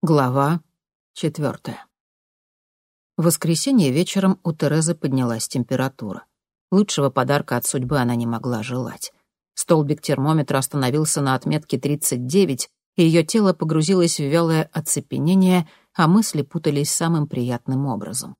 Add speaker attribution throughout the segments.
Speaker 1: Глава четвертая. В воскресенье вечером у Терезы поднялась температура. Лучшего подарка от судьбы она не могла желать. Столбик термометра остановился на отметке 39, и ее тело погрузилось в вялое оцепенение, а мысли путались самым приятным образом.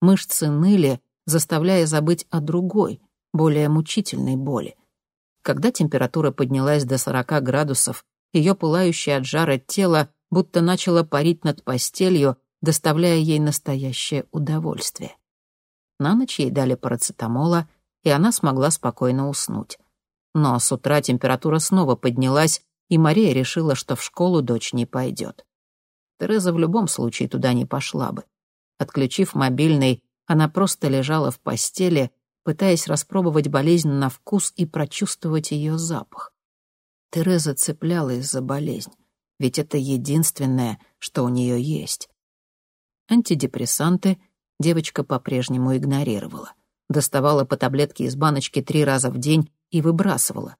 Speaker 1: Мышцы ныли, заставляя забыть о другой, более мучительной боли. Когда температура поднялась до 40 градусов, ее пылающее от жара тело будто начало парить над постелью, доставляя ей настоящее удовольствие. На ночь ей дали парацетамола, и она смогла спокойно уснуть. Но с утра температура снова поднялась, и Мария решила, что в школу дочь не пойдет. Тереза в любом случае туда не пошла бы. Отключив мобильный, она просто лежала в постели, пытаясь распробовать болезнь на вкус и прочувствовать ее запах. Тереза цеплялась за болезнь ведь это единственное, что у нее есть. Антидепрессанты девочка по-прежнему игнорировала. Доставала по таблетке из баночки три раза в день и выбрасывала.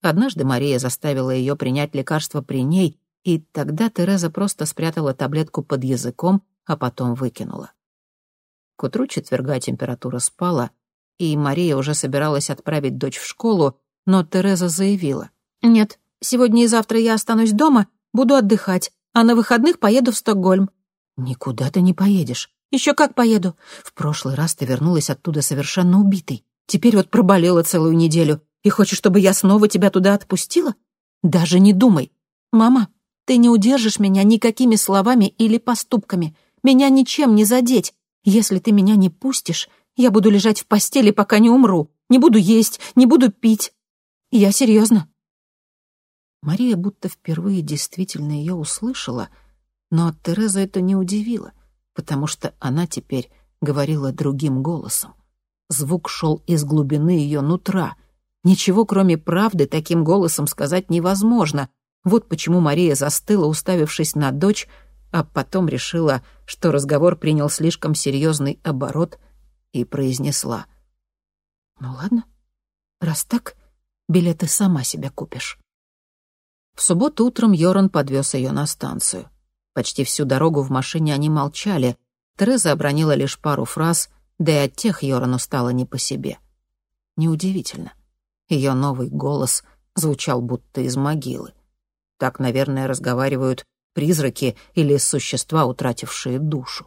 Speaker 1: Однажды Мария заставила ее принять лекарство при ней, и тогда Тереза просто спрятала таблетку под языком, а потом выкинула. К утру четверга температура спала, и Мария уже собиралась отправить дочь в школу, но Тереза заявила. «Нет, сегодня и завтра я останусь дома Буду отдыхать, а на выходных поеду в Стокгольм». «Никуда ты не поедешь». «Еще как поеду. В прошлый раз ты вернулась оттуда совершенно убитой. Теперь вот проболела целую неделю. И хочешь, чтобы я снова тебя туда отпустила? Даже не думай. Мама, ты не удержишь меня никакими словами или поступками. Меня ничем не задеть. Если ты меня не пустишь, я буду лежать в постели, пока не умру. Не буду есть, не буду пить. Я серьезно. Мария будто впервые действительно ее услышала, но Тереза это не удивило, потому что она теперь говорила другим голосом. Звук шел из глубины ее нутра. Ничего, кроме правды, таким голосом сказать невозможно. Вот почему Мария застыла, уставившись на дочь, а потом решила, что разговор принял слишком серьезный оборот, и произнесла. «Ну ладно, раз так, билеты сама себя купишь». В субботу утром Йоран подвез ее на станцию. Почти всю дорогу в машине они молчали. Тереза обронила лишь пару фраз, да и от тех Йорану стало не по себе. Неудивительно. Ее новый голос звучал будто из могилы. Так, наверное, разговаривают призраки или существа, утратившие душу.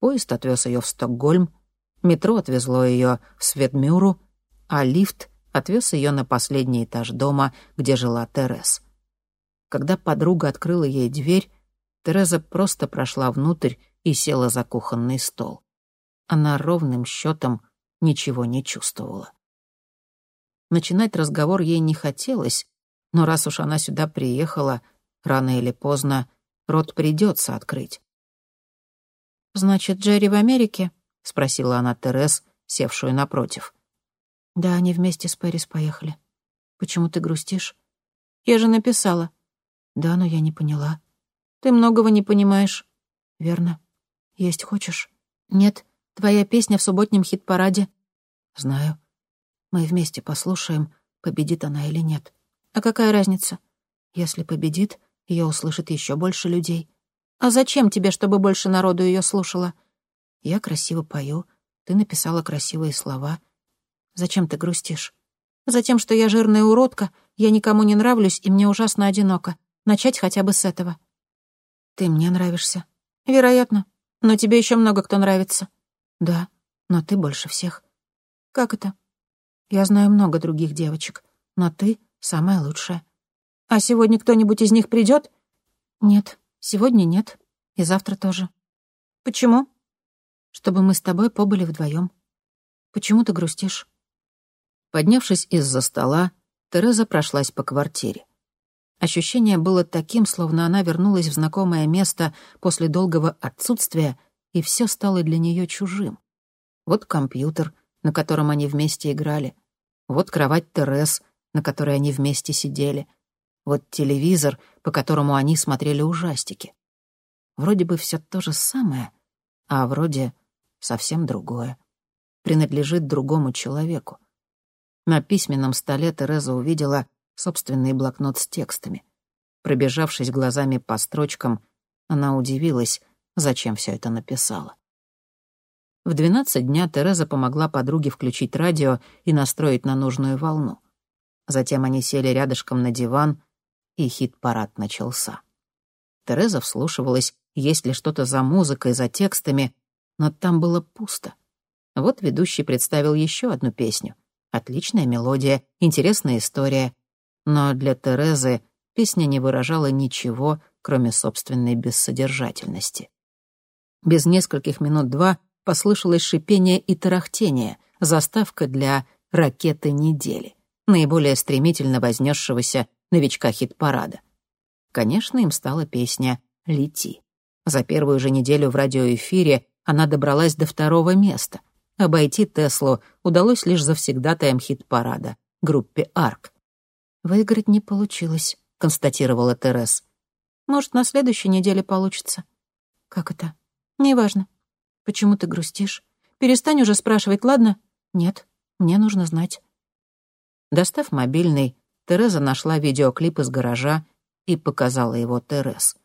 Speaker 1: Поезд отвез ее в Стокгольм, метро отвезло ее в Светмюру, а лифт отвез ее на последний этаж дома, где жила Терез. Когда подруга открыла ей дверь, Тереза просто прошла внутрь и села за кухонный стол. Она ровным счетом ничего не чувствовала. Начинать разговор ей не хотелось, но раз уж она сюда приехала, рано или поздно рот придется открыть. «Значит, Джерри в Америке?» — спросила она Терез, севшую напротив. Да, они вместе с Пэрис поехали. Почему ты грустишь? Я же написала. Да, но я не поняла. Ты многого не понимаешь. Верно. Есть хочешь? Нет. Твоя песня в субботнем хит-параде. Знаю. Мы вместе послушаем, победит она или нет. А какая разница? Если победит, ее услышит еще больше людей. А зачем тебе, чтобы больше народу ее слушало? Я красиво пою, ты написала красивые слова — Зачем ты грустишь? Затем, что я жирная уродка, я никому не нравлюсь, и мне ужасно одиноко. Начать хотя бы с этого. Ты мне нравишься. Вероятно. Но тебе еще много кто нравится. Да, но ты больше всех. Как это? Я знаю много других девочек, но ты самая лучшая. А сегодня кто-нибудь из них придет? Нет, сегодня нет. И завтра тоже. Почему? Чтобы мы с тобой побыли вдвоем. Почему ты грустишь? Поднявшись из-за стола, Тереза прошлась по квартире. Ощущение было таким, словно она вернулась в знакомое место после долгого отсутствия, и все стало для нее чужим. Вот компьютер, на котором они вместе играли. Вот кровать Терез, на которой они вместе сидели. Вот телевизор, по которому они смотрели ужастики. Вроде бы все то же самое, а вроде совсем другое. Принадлежит другому человеку. На письменном столе Тереза увидела собственный блокнот с текстами. Пробежавшись глазами по строчкам, Она удивилась, зачем все это написала. В двенадцать дня Тереза помогла подруге включить радио и настроить на нужную волну. Затем они сели рядышком на диван, и хит-парад начался. Тереза вслушивалась, есть ли что-то за музыкой, за текстами, но там было пусто. Вот ведущий представил еще одну песню. Отличная мелодия, интересная история. Но для Терезы песня не выражала ничего, кроме собственной бессодержательности. Без нескольких минут два послышалось шипение и тарахтение, заставка для «ракеты недели», наиболее стремительно вознесшегося новичка хит-парада. Конечно, им стала песня «Лети». За первую же неделю в радиоэфире она добралась до второго места. Обойти Теслу удалось лишь завсегдатаем хит-парада, группе «Арк». «Выиграть не получилось», — констатировала Терес. «Может, на следующей неделе получится». «Как это?» «Неважно. Почему ты грустишь? Перестань уже спрашивать, ладно? Нет, мне нужно знать. Достав мобильный, Тереза нашла видеоклип из гаража и показала его Терез.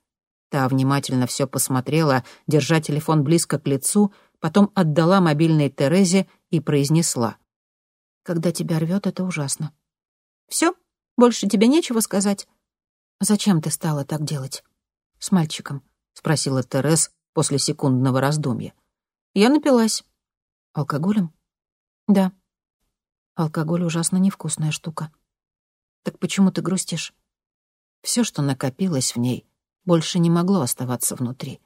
Speaker 1: Та внимательно все посмотрела, держа телефон близко к лицу, потом отдала мобильный Терезе и произнесла. «Когда тебя рвет, это ужасно». Все? Больше тебе нечего сказать?» «Зачем ты стала так делать?» «С мальчиком», — спросила Терез после секундного раздумья. Я напилась. Алкоголем? Да. Алкоголь ужасно невкусная штука. Так почему ты грустишь? Все, что накопилось в ней, больше не могло оставаться внутри.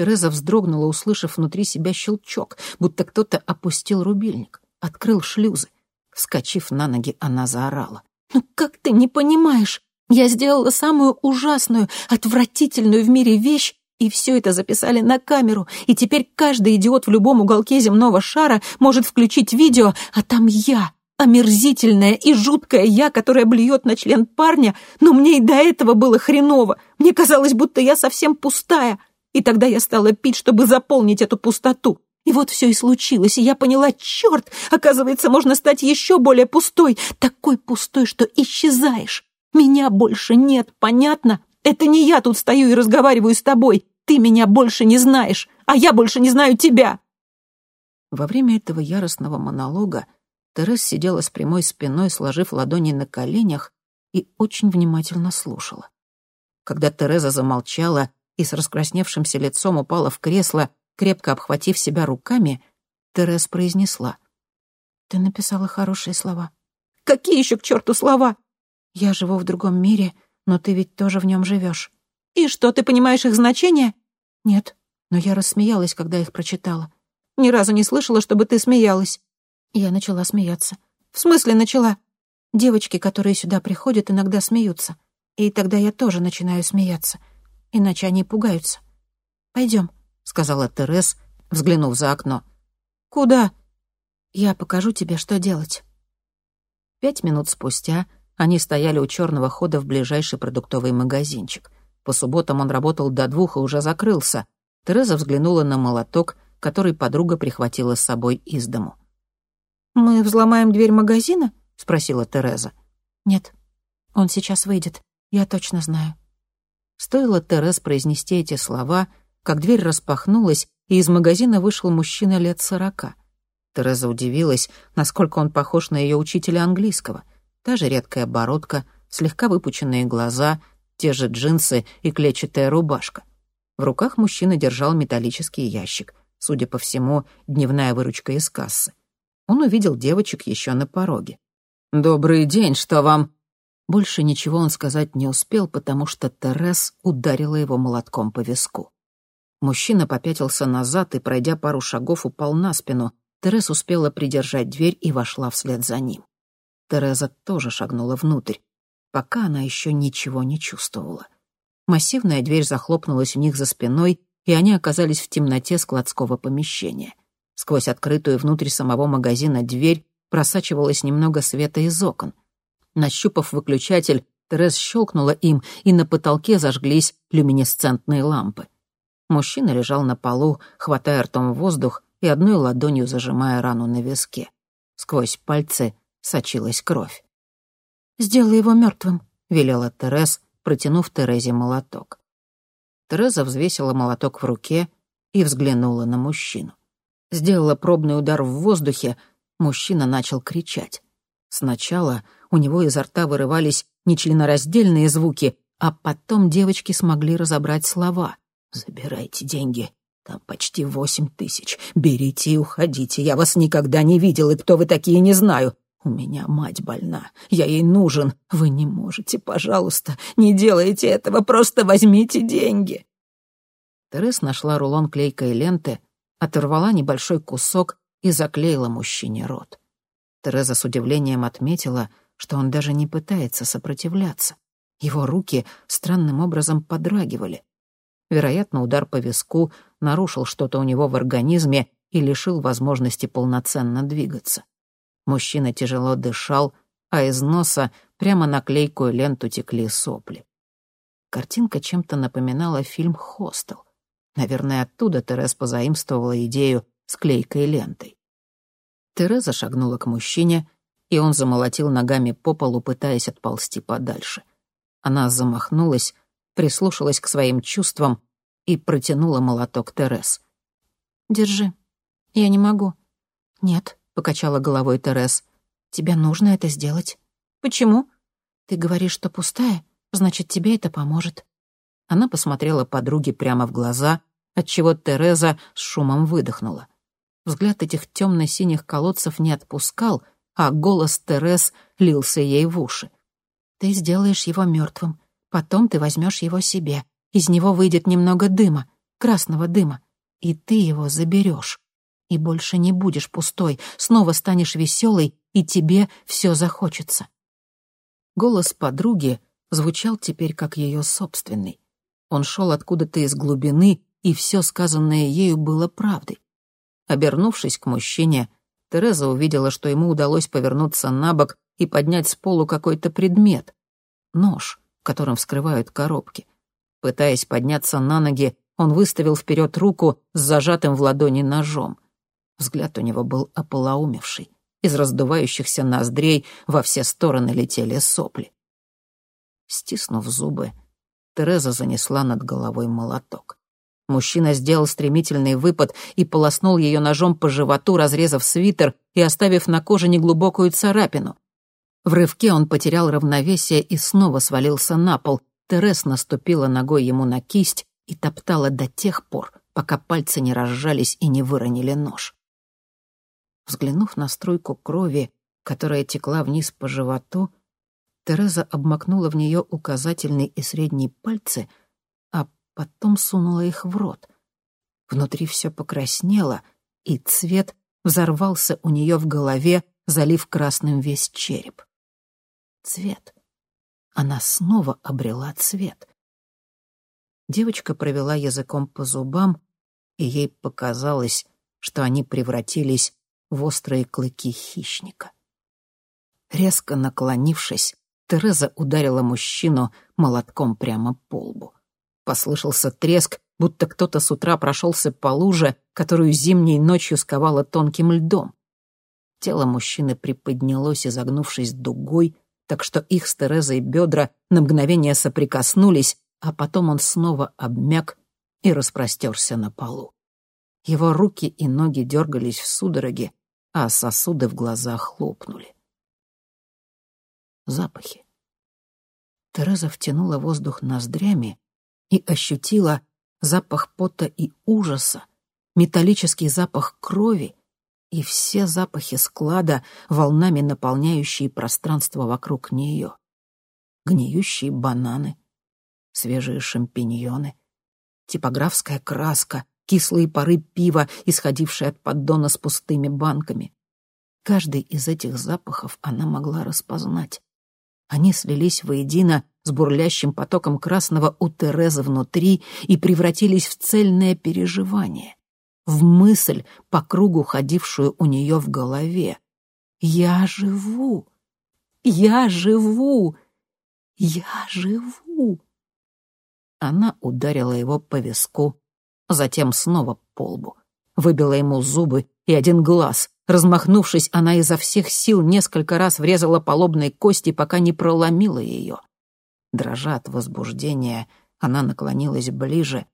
Speaker 1: Тереза вздрогнула, услышав внутри себя щелчок, будто кто-то опустил рубильник, открыл шлюзы. Вскочив на ноги, она заорала. «Ну как ты не понимаешь? Я сделала самую ужасную, отвратительную в мире вещь и все это записали на камеру, и теперь каждый идиот в любом уголке земного шара может включить видео, а там я, омерзительная и жуткая я, которая блюет на член парня, но мне и до этого было хреново. Мне казалось, будто я совсем пустая. И тогда я стала пить, чтобы заполнить эту пустоту. И вот все и случилось, и я поняла, черт, оказывается, можно стать еще более пустой, такой пустой, что исчезаешь. Меня больше нет, понятно? Это не я тут стою и разговариваю с тобой. Ты меня больше не знаешь, а я больше не знаю тебя!» Во время этого яростного монолога Терес сидела с прямой спиной, сложив ладони на коленях, и очень внимательно слушала. Когда Тереза замолчала и с раскрасневшимся лицом упала в кресло, крепко обхватив себя руками, Терез произнесла. «Ты написала хорошие слова». «Какие еще к черту слова?» «Я живу в другом мире, но ты ведь тоже в нем живешь. «И что, ты понимаешь их значение?» «Нет, но я рассмеялась, когда их прочитала. Ни разу не слышала, чтобы ты смеялась». Я начала смеяться. «В смысле начала?» «Девочки, которые сюда приходят, иногда смеются. И тогда я тоже начинаю смеяться. Иначе они пугаются. Пойдем, сказала Терес, взглянув за окно. «Куда?» «Я покажу тебе, что делать». Пять минут спустя они стояли у черного хода в ближайший продуктовый магазинчик — по субботам он работал до двух и уже закрылся. Тереза взглянула на молоток, который подруга прихватила с собой из дому. «Мы взломаем дверь магазина?» — спросила Тереза. «Нет, он сейчас выйдет, я точно знаю». Стоило Терез произнести эти слова, как дверь распахнулась, и из магазина вышел мужчина лет сорока. Тереза удивилась, насколько он похож на ее учителя английского. Та же редкая бородка, слегка выпученные глаза, те же джинсы и клетчатая рубашка. В руках мужчина держал металлический ящик, судя по всему, дневная выручка из кассы. Он увидел девочек еще на пороге. «Добрый день, что вам...» Больше ничего он сказать не успел, потому что Терес ударила его молотком по виску. Мужчина попятился назад и, пройдя пару шагов, упал на спину. Терес успела придержать дверь и вошла вслед за ним. Тереза тоже шагнула внутрь. Пока она еще ничего не чувствовала. Массивная дверь захлопнулась у них за спиной, и они оказались в темноте складского помещения. Сквозь открытую внутрь самого магазина дверь просачивалось немного света из окон. Нащупав выключатель, Терез щелкнула им, и на потолке зажглись люминесцентные лампы. Мужчина лежал на полу, хватая ртом воздух и одной ладонью зажимая рану на виске. Сквозь пальцы сочилась кровь. «Сделай его мертвым», — велела Терез, протянув Терезе молоток. Тереза взвесила молоток в руке и взглянула на мужчину. Сделала пробный удар в воздухе, мужчина начал кричать. Сначала у него изо рта вырывались нечленораздельные звуки, а потом девочки смогли разобрать слова. «Забирайте деньги. Там почти восемь тысяч. Берите и уходите. Я вас никогда не видел, и кто вы такие, не знаю. У меня мать больна. Я ей нужен. Вы не можете, пожалуйста. Не делайте этого, просто возьмите деньги». Терес нашла рулон клейкой ленты, оторвала небольшой кусок и заклеила мужчине рот. Тереза с удивлением отметила, что он даже не пытается сопротивляться. Его руки странным образом подрагивали. Вероятно, удар по виску нарушил что-то у него в организме и лишил возможности полноценно двигаться. Мужчина тяжело дышал, а из носа прямо на клейкую ленту текли сопли. Картинка чем-то напоминала фильм «Хостел». Наверное, оттуда Терез позаимствовала идею с клейкой лентой. Тереза шагнула к мужчине, и он замолотил ногами по полу, пытаясь отползти подальше. Она замахнулась, прислушалась к своим чувствам и протянула молоток Терез. «Держи. Я не могу». «Нет», — покачала головой Терез. «Тебе нужно это сделать». «Почему?» «Ты говоришь, что пустая, значит, тебе это поможет». Она посмотрела подруге прямо в глаза, отчего Тереза с шумом выдохнула. Взгляд этих темно-синих колодцев не отпускал, а голос Терез лился ей в уши. «Ты сделаешь его мертвым, потом ты возьмешь его себе. Из него выйдет немного дыма, красного дыма, и ты его заберешь. И больше не будешь пустой, снова станешь веселой, и тебе все захочется». Голос подруги звучал теперь как ее собственный. Он шел откуда-то из глубины, и все сказанное ею было правдой. Обернувшись к мужчине, Тереза увидела, что ему удалось повернуться на бок и поднять с полу какой-то предмет. Нож, которым вскрывают коробки. Пытаясь подняться на ноги, он выставил вперед руку с зажатым в ладони ножом. Взгляд у него был ополоумевший. Из раздувающихся ноздрей во все стороны летели сопли. Стиснув зубы, Тереза занесла над головой молоток. Мужчина сделал стремительный выпад и полоснул ее ножом по животу, разрезав свитер и оставив на коже неглубокую царапину. В рывке он потерял равновесие и снова свалился на пол. Терес наступила ногой ему на кисть и топтала до тех пор, пока пальцы не разжались и не выронили нож. Взглянув на струйку крови, которая текла вниз по животу, Тереза обмакнула в нее указательный и средний пальцы — потом сунула их в рот. Внутри все покраснело, и цвет взорвался у нее в голове, залив красным весь череп. Цвет. Она снова обрела цвет. Девочка провела языком по зубам, и ей показалось, что они превратились в острые клыки хищника. Резко наклонившись, Тереза ударила мужчину молотком прямо по лбу. Послышался треск, будто кто-то с утра прошелся по луже, которую зимней ночью сковало тонким льдом. Тело мужчины приподнялось, изогнувшись дугой, так что их с Терезой бедра на мгновение соприкоснулись, а потом он снова обмяк и распростерся на полу. Его руки и ноги дергались в судороге, а сосуды в глазах хлопнули. Запахи. Тереза втянула воздух ноздрями и ощутила запах пота и ужаса, металлический запах крови и все запахи склада, волнами наполняющие пространство вокруг нее. Гниющие бананы, свежие шампиньоны, типографская краска, кислые пары пива, исходившие от поддона с пустыми банками. Каждый из этих запахов она могла распознать. Они слились воедино с бурлящим потоком красного у Терезы внутри и превратились в цельное переживание, в мысль, по кругу ходившую у нее в голове. «Я живу! Я живу! Я живу!» Она ударила его по виску, затем снова по лбу, выбила ему зубы и один глаз. Размахнувшись, она изо всех сил несколько раз врезала по лобной кости, пока не проломила ее. Дрожа от возбуждения, Она наклонилась ближе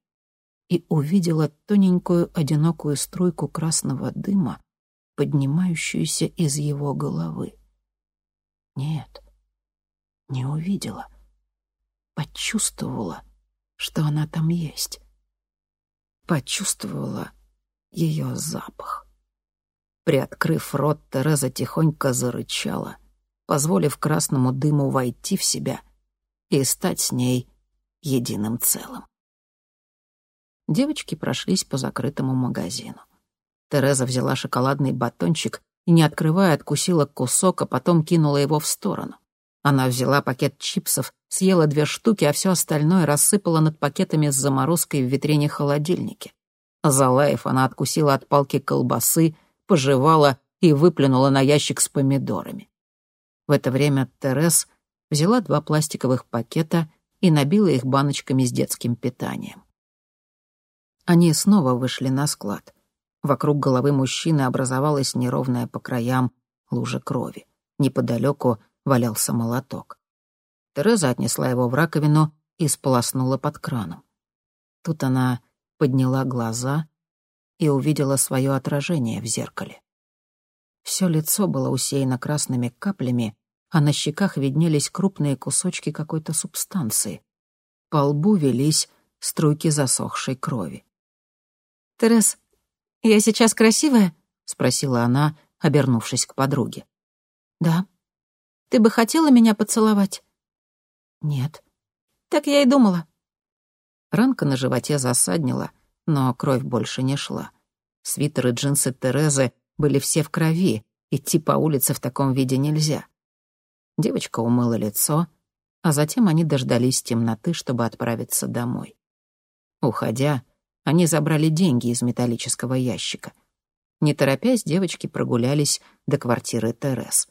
Speaker 1: и увидела тоненькую одинокую струйку красного дыма, поднимающуюся из его головы. Нет, не увидела. Почувствовала, что она там есть. Почувствовала ее запах. Приоткрыв рот, Тереза тихонько зарычала, позволив красному дыму войти в себя и стать с ней единым целым. Девочки прошлись по закрытому магазину. Тереза взяла шоколадный батончик и, не открывая, откусила кусок, а потом кинула его в сторону. Она взяла пакет чипсов, съела две штуки, а все остальное рассыпала над пакетами с заморозкой в витрине холодильника. Залаев она откусила от палки колбасы, пожевала и выплюнула на ящик с помидорами. В это время Терез взяла два пластиковых пакета и набила их баночками с детским питанием. Они снова вышли на склад. Вокруг головы мужчины образовалась неровная по краям лужа крови. Неподалеку валялся молоток. Тереза отнесла его в раковину и сполоснула под краном. Тут она подняла глаза и увидела свое отражение в зеркале. Все лицо было усеяно красными каплями, а на щеках виднелись крупные кусочки какой-то субстанции. По лбу велись струйки засохшей крови.
Speaker 2: «Терес, я сейчас красивая?»
Speaker 1: — спросила она, обернувшись к подруге.
Speaker 2: «Да». «Ты бы хотела меня поцеловать?»
Speaker 1: «Нет».
Speaker 2: «Так я и думала».
Speaker 1: Ранка на животе засаднила, но кровь больше не шла. Свитер и джинсы Терезы были все в крови, идти по улице в таком виде нельзя. Девочка умыла лицо, а затем они дождались темноты, чтобы отправиться домой. Уходя, они забрали деньги из металлического ящика. Не торопясь, девочки прогулялись до квартиры Терес.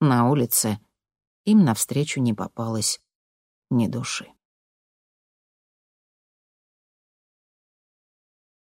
Speaker 1: На улице им навстречу не попалось ни души.